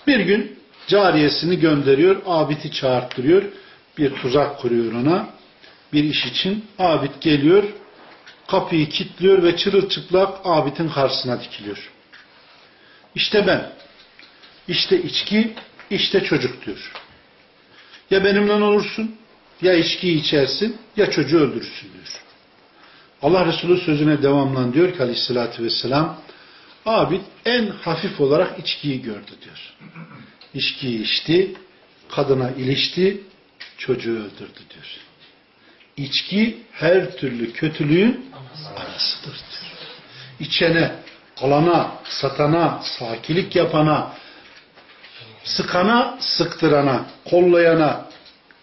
Bir gün cariyesini gönderiyor, abidi çağırttırıyor. Bir tuzak kuruyor ona. Bir iş için abid geliyor, kapıyı kilitliyor ve çırılçıplak abidin karşısına dikiliyor. İşte ben, işte içki, işte çocuk diyor. Ya benimle olursun, ya içkiyi içersin, ya çocuğu öldürürsün diyor. Allah Resulü sözüne devamlan diyor ki aleyhissalatü vesselam, abid en hafif olarak içkiyi gördü diyor. İçkiyi içti, kadına ilişti, çocuğu öldürdü diyor. İçki her türlü kötülüğün anasıdır diyor. İçene, alana, satana, sakilik yapana, sıkana, sıktırana, kollayana,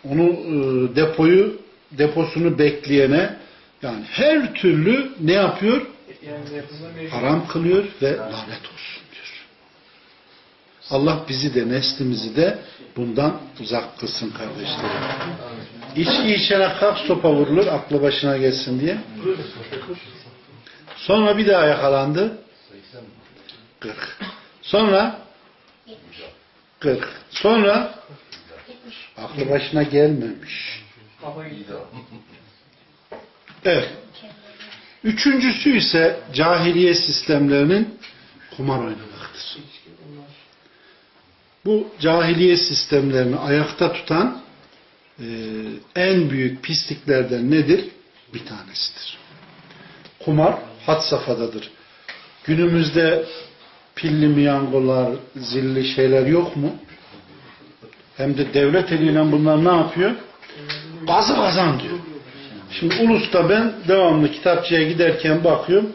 onu e, depoyu, deposunu bekleyene, yani her türlü ne yapıyor? Haram kılıyor ve lanet olsun. Allah bizi de neslimizi de bundan uzak kılsın kardeşlerim. İçki içene kalk sopa vurulur aklı başına gelsin diye. Sonra bir daha yakalandı. 40. Sonra 40. Sonra aklı başına gelmemiş. Evet. Üçüncüsü ise cahiliye sistemlerinin kumar oynamaktır. Bu cahiliye sistemlerini ayakta tutan e, en büyük pisliklerden nedir? Bir tanesidir. Kumar had safhadadır. Günümüzde pilli miyangolar, zilli şeyler yok mu? Hem de devlet eliyle bunlar ne yapıyor? Gazı kazan diyor. Şimdi Ulus'ta ben devamlı kitapçıya giderken bakıyorum.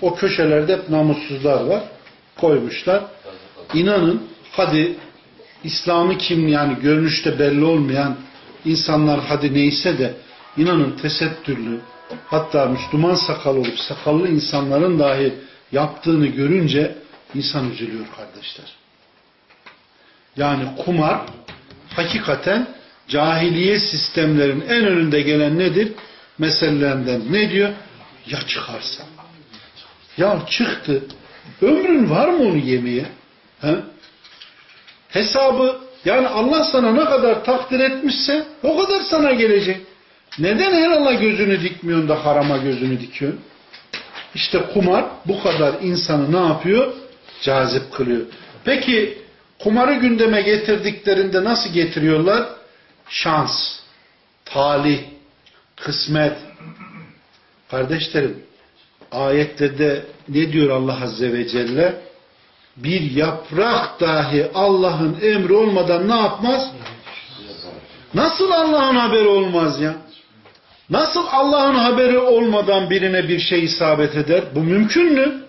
O köşelerde hep namussuzlar var. Koymuşlar. İnanın hadi İslami kim yani görünüşte belli olmayan insanlar hadi neyse de inanın tesettürlü hatta Müslüman sakal olup sakallı insanların dahi yaptığını görünce insan üzülüyor kardeşler. Yani kumar hakikaten cahiliye sistemlerin en önünde gelen nedir? Meselelerinden ne diyor? Ya çıkarsa? Ya çıktı. Ömrün var mı onu yemeye? He? Hesabı yani Allah sana ne kadar takdir etmişse o kadar sana gelecek. Neden her Allah gözünü dikmiyorsun da harama gözünü dikiyorsun? İşte kumar bu kadar insanı ne yapıyor? Cazip kılıyor. Peki kumarı gündeme getirdiklerinde nasıl getiriyorlar? Şans, talih, kısmet. Kardeşlerim, ayetlerde ne diyor Allah Azze ve Celle? Bir yaprak dahi Allah'ın emri olmadan ne yapmaz? Nasıl Allah'ın haberi olmaz ya? Nasıl Allah'ın haberi olmadan birine bir şey isabet eder? Bu mümkün mü?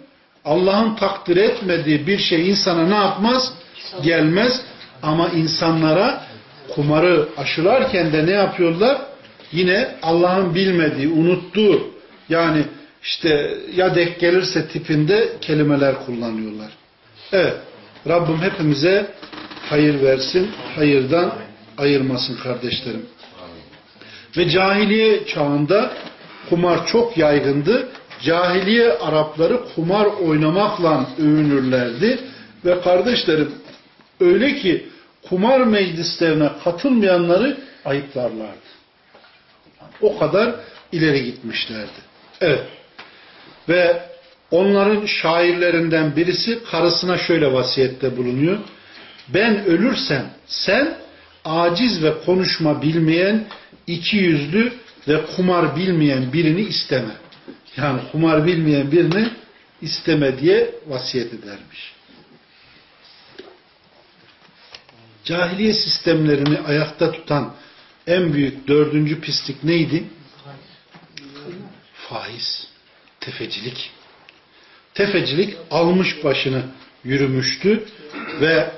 Allah'ın takdir etmediği bir şey insana ne yapmaz? Gelmez. Ama insanlara kumarı aşılarken de ne yapıyorlar? Yine Allah'ın bilmediği, unuttuğu yani işte ya denk gelirse tipinde kelimeler kullanıyorlar. Evet. Rabbim hepimize hayır versin, hayırdan ayırmasın kardeşlerim. Ve cahiliye çağında kumar çok yaygındı. Cahiliye Arapları kumar oynamakla övünürlerdi. Ve kardeşlerim öyle ki kumar meclislerine katılmayanları ayıplarlardı. O kadar ileri gitmişlerdi. Evet. Ve onların şairlerinden birisi karısına şöyle vasiyette bulunuyor. Ben ölürsem sen aciz ve konuşma bilmeyen, iki yüzlü ve kumar bilmeyen birini isteme. Yani kumar bilmeyen birini isteme diye vasiyet edermiş. Cahiliye sistemlerini ayakta tutan en büyük dördüncü pislik neydi? Faiz, tefecilik. Tefecilik almış başını yürümüştü ve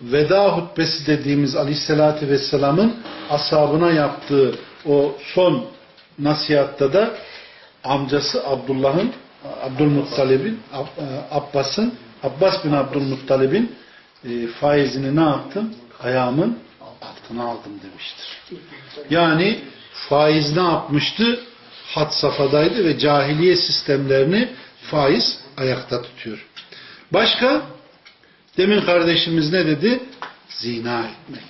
veda hutbesi dediğimiz aleyhissalatü vesselamın ashabına yaptığı o son nasihatta da amcası Abdullah'ın Abdülmuttalib'in Ab- e, Abbas'ın Abbas bin Abdülmuttalib'in e, faizini ne yaptım? Ayağımın altına aldım demiştir. Yani faiz ne yapmıştı? Had safadaydı ve cahiliye sistemlerini faiz ayakta tutuyor. Başka? Demin kardeşimiz ne dedi? Zina etmek.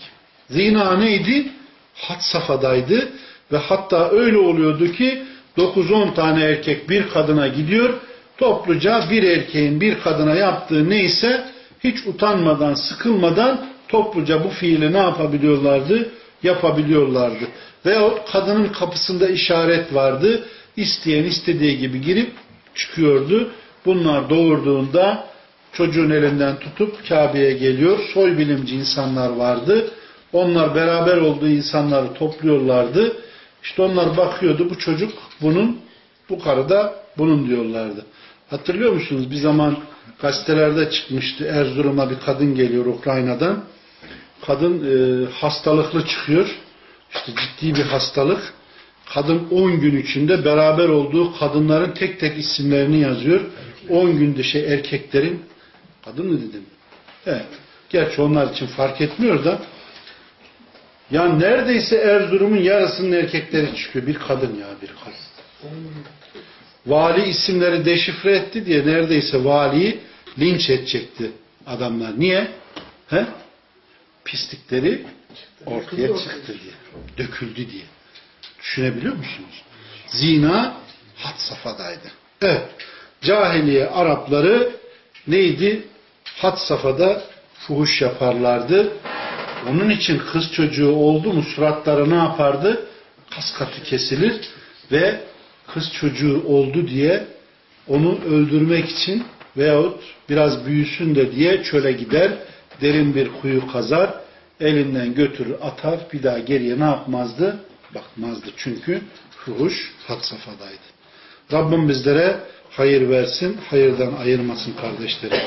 Zina neydi? Had safadaydı ve hatta öyle oluyordu ki 9-10 tane erkek bir kadına gidiyor. Topluca bir erkeğin bir kadına yaptığı neyse hiç utanmadan, sıkılmadan topluca bu fiili ne yapabiliyorlardı? Yapabiliyorlardı. Veyahut kadının kapısında işaret vardı. İsteyen istediği gibi girip çıkıyordu. Bunlar doğurduğunda çocuğun elinden tutup Kabe'ye geliyor. Soy bilimci insanlar vardı. Onlar beraber olduğu insanları topluyorlardı. İşte onlar bakıyordu bu çocuk bunun, bu karı da bunun diyorlardı. Hatırlıyor musunuz? Bir zaman gazetelerde çıkmıştı. Erzurum'a bir kadın geliyor Ukrayna'dan. Kadın e, hastalıklı çıkıyor. İşte ciddi bir hastalık. Kadın 10 gün içinde beraber olduğu kadınların tek tek isimlerini yazıyor. 10 günde şey erkeklerin kadın mı dedim? Evet. Gerçi onlar için fark etmiyor da ya neredeyse Erzurum'un yarısının erkekleri çıkıyor. Bir kadın ya bir kadın. Vali isimleri deşifre etti diye neredeyse valiyi linç edecekti adamlar. Niye? He? Pislikleri ortaya çıktı diye. Döküldü diye. Düşünebiliyor musunuz? Zina had safadaydı. Evet. Cahiliye Arapları neydi? Had safhada fuhuş yaparlardı. Onun için kız çocuğu oldu mu suratları ne yapardı? Kas katı kesilir ve kız çocuğu oldu diye onu öldürmek için veyahut biraz büyüsün de diye çöle gider, derin bir kuyu kazar, elinden götürür atar, bir daha geriye ne yapmazdı? Bakmazdı çünkü fuhuş had safhadaydı. Rabbim bizlere hayır versin, hayırdan ayırmasın kardeşlerim.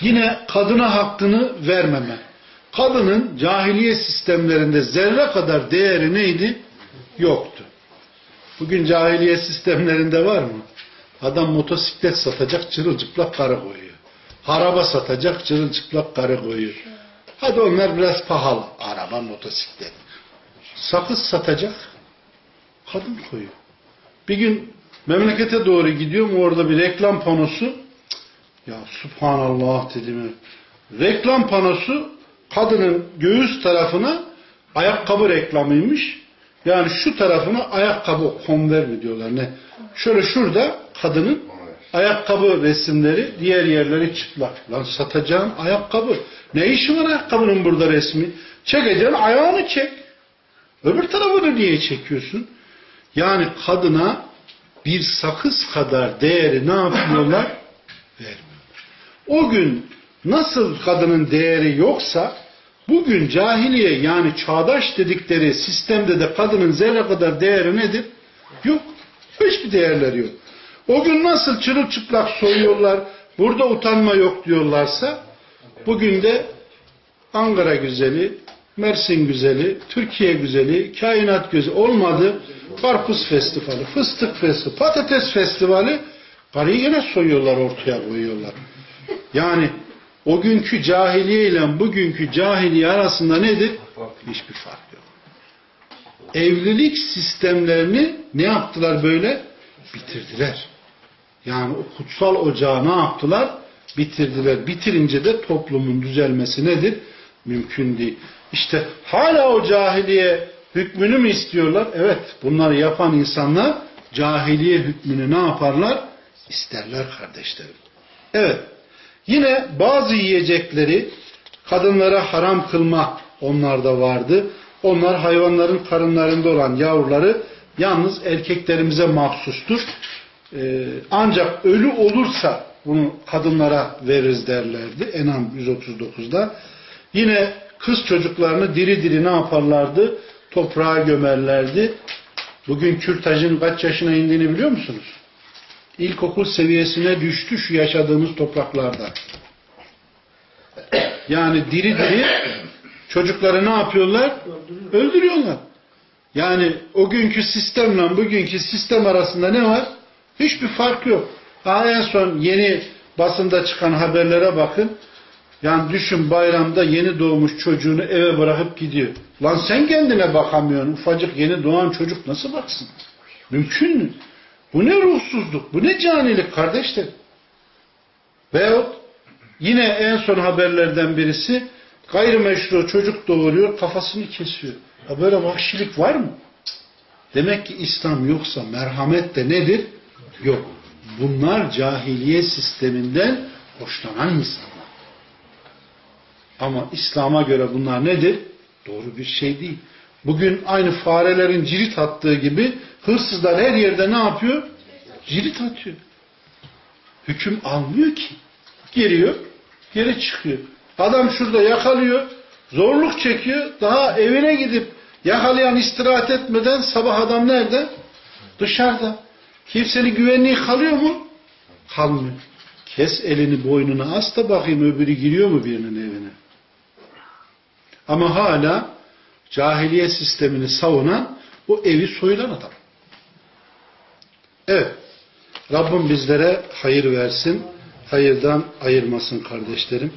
Yine kadına hakkını vermeme. Kadının cahiliye sistemlerinde zerre kadar değeri neydi? Yoktu. Bugün cahiliye sistemlerinde var mı? Adam motosiklet satacak çırılçıplak karı koyuyor. Araba satacak çırılçıplak karı koyuyor. Hadi onlar biraz pahalı. Araba, motosiklet. Sakız satacak kadın koyuyor. Bir gün memlekete doğru gidiyorum orada bir reklam panosu ya subhanallah dedim. Reklam panosu kadının göğüs tarafına ayakkabı reklamıymış. Yani şu tarafına ayakkabı konver mi diyorlar ne? Şöyle şurada kadının ayakkabı resimleri diğer yerleri çıplak. Lan satacağın ayakkabı. Ne işi var ayakkabının burada resmi? Çekeceksin ayağını çek. Öbür tarafını niye çekiyorsun? Yani kadına bir sakız kadar değeri ne yapıyorlar? Vermiyorlar. O gün nasıl kadının değeri yoksa bugün cahiliye yani çağdaş dedikleri sistemde de kadının zerre kadar değeri nedir? Yok. Hiçbir değerleri yok. O gün nasıl çırılçıplak soyuyorlar, burada utanma yok diyorlarsa bugün de Ankara güzeli, Mersin güzeli, Türkiye güzeli, kainat güzeli olmadı. Karpuz festivali, fıstık festivali, patates festivali karıyı yine soyuyorlar ortaya koyuyorlar. Yani o günkü cahiliye ile bugünkü cahiliye arasında nedir? Hiçbir fark yok. Evlilik sistemlerini ne yaptılar böyle? Bitirdiler. Yani o kutsal ocağı ne yaptılar? Bitirdiler. Bitirince de toplumun düzelmesi nedir? Mümkün değil. İşte hala o cahiliye hükmünü mü istiyorlar? Evet. Bunları yapan insanlar cahiliye hükmünü ne yaparlar? İsterler kardeşlerim. Evet. Yine bazı yiyecekleri kadınlara haram kılma onlarda vardı. Onlar hayvanların karınlarında olan yavruları yalnız erkeklerimize mahsustur. Ee, ancak ölü olursa bunu kadınlara veririz derlerdi. Enam 139'da. Yine kız çocuklarını diri diri ne yaparlardı? Toprağa gömerlerdi. Bugün kürtajın kaç yaşına indiğini biliyor musunuz? İlkokul seviyesine düştü şu yaşadığımız topraklarda. Yani diri diri çocukları ne yapıyorlar? Öldürüyorlar. Yani o günkü sistemle bugünkü sistem arasında ne var? Hiçbir fark yok. Ha en son yeni basında çıkan haberlere bakın. Yani düşün bayramda yeni doğmuş çocuğunu eve bırakıp gidiyor. Lan sen kendine bakamıyorsun. Ufacık yeni doğan çocuk nasıl baksın? Mümkün mü? Bu ne ruhsuzluk? Bu ne canilik kardeşler? Veyahut yine en son haberlerden birisi gayrimeşru çocuk doğuruyor kafasını kesiyor. Ya böyle vahşilik var mı? Demek ki İslam yoksa merhamet de nedir? Yok. Bunlar cahiliye sisteminden hoşlanan insanlar. Ama İslam'a göre bunlar nedir? Doğru bir şey değil. Bugün aynı farelerin cirit attığı gibi hırsızlar her yerde ne yapıyor? Cirit atıyor. Hüküm almıyor ki. Giriyor, geri çıkıyor. Adam şurada yakalıyor, zorluk çekiyor. Daha evine gidip yakalayan istirahat etmeden sabah adam nerede? Dışarıda. Kimsenin güvenliği kalıyor mu? Kalmıyor. Kes elini boynuna as da bakayım öbürü giriyor mu birinin evine? Ama hala cahiliye sistemini savunan o evi soyulan adam. Evet. Rabbim bizlere hayır versin. Hayırdan ayırmasın kardeşlerim.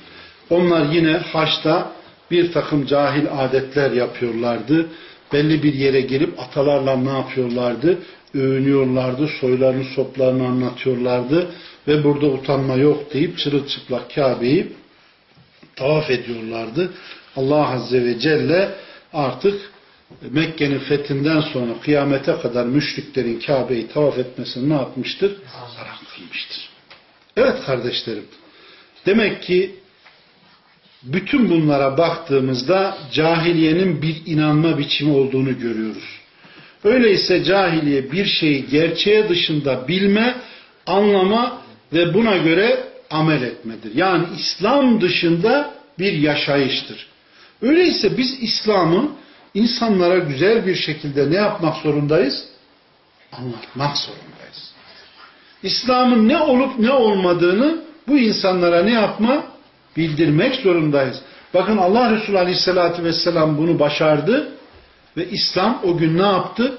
Onlar yine haçta bir takım cahil adetler yapıyorlardı. Belli bir yere gelip atalarla ne yapıyorlardı? Övünüyorlardı, soylarını soplarını anlatıyorlardı ve burada utanma yok deyip çırılçıplak Kabe'yi tavaf ediyorlardı. Allah Azze ve Celle artık Mekke'nin fethinden sonra kıyamete kadar müşriklerin Kabe'yi tavaf etmesini ne yapmıştır? Haram kılmıştır. Evet kardeşlerim. Demek ki bütün bunlara baktığımızda cahiliyenin bir inanma biçimi olduğunu görüyoruz. Öyleyse cahiliye bir şeyi gerçeğe dışında bilme, anlama ve buna göre amel etmedir. Yani İslam dışında bir yaşayıştır. Öyleyse biz İslam'ı insanlara güzel bir şekilde ne yapmak zorundayız? Anlatmak zorundayız. İslam'ın ne olup ne olmadığını bu insanlara ne yapma? Bildirmek zorundayız. Bakın Allah Resulü Aleyhisselatü Vesselam bunu başardı ve İslam o gün ne yaptı?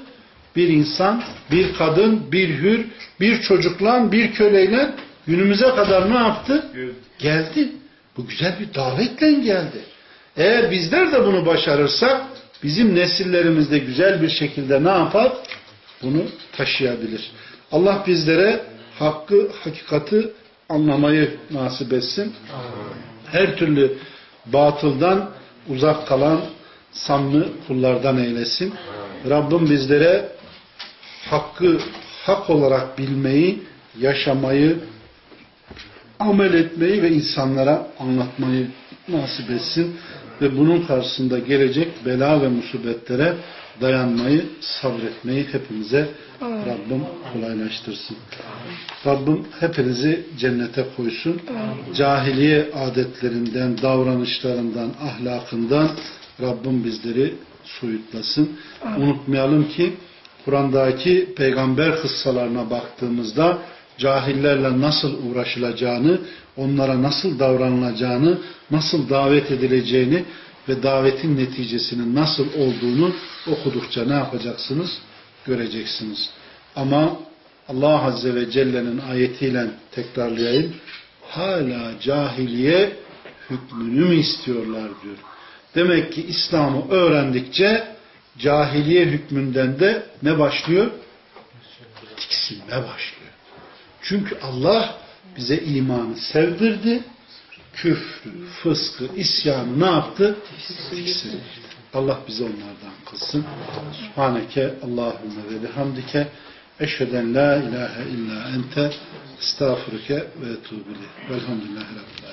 Bir insan, bir kadın, bir hür, bir çocukla, bir köleyle günümüze kadar ne yaptı? Geldi. Bu güzel bir davetle geldi. Eğer bizler de bunu başarırsak bizim nesillerimiz de güzel bir şekilde ne yapar? Bunu taşıyabilir. Allah bizlere hakkı, hakikati anlamayı nasip etsin. Her türlü batıldan uzak kalan samimi kullardan eylesin. Rabbim bizlere hakkı hak olarak bilmeyi, yaşamayı, amel etmeyi ve insanlara anlatmayı nasip etsin ve bunun karşısında gelecek bela ve musibetlere dayanmayı, sabretmeyi hepimize Rabbim kolaylaştırsın. Rabbim hepinizi cennete koysun. Cahiliye adetlerinden, davranışlarından, ahlakından Rabbim bizleri soyutlasın. Unutmayalım ki Kur'an'daki peygamber kıssalarına baktığımızda cahillerle nasıl uğraşılacağını, onlara nasıl davranılacağını, nasıl davet edileceğini ve davetin neticesinin nasıl olduğunu okudukça ne yapacaksınız? Göreceksiniz. Ama Allah Azze ve Celle'nin ayetiyle tekrarlayayım. Hala cahiliye hükmünü mü istiyorlar diyor. Demek ki İslam'ı öğrendikçe cahiliye hükmünden de ne başlıyor? Tiksinme başlıyor. Çünkü Allah bize imanı sevdirdi. Küfrü, fıskı, isyanı ne yaptı? Tiksindirdi. Allah bizi onlardan kılsın. Subhaneke Allahümme ve bihamdike eşheden la ilahe illa ente estağfurüke ve etubile. Velhamdülillahi Rabbil.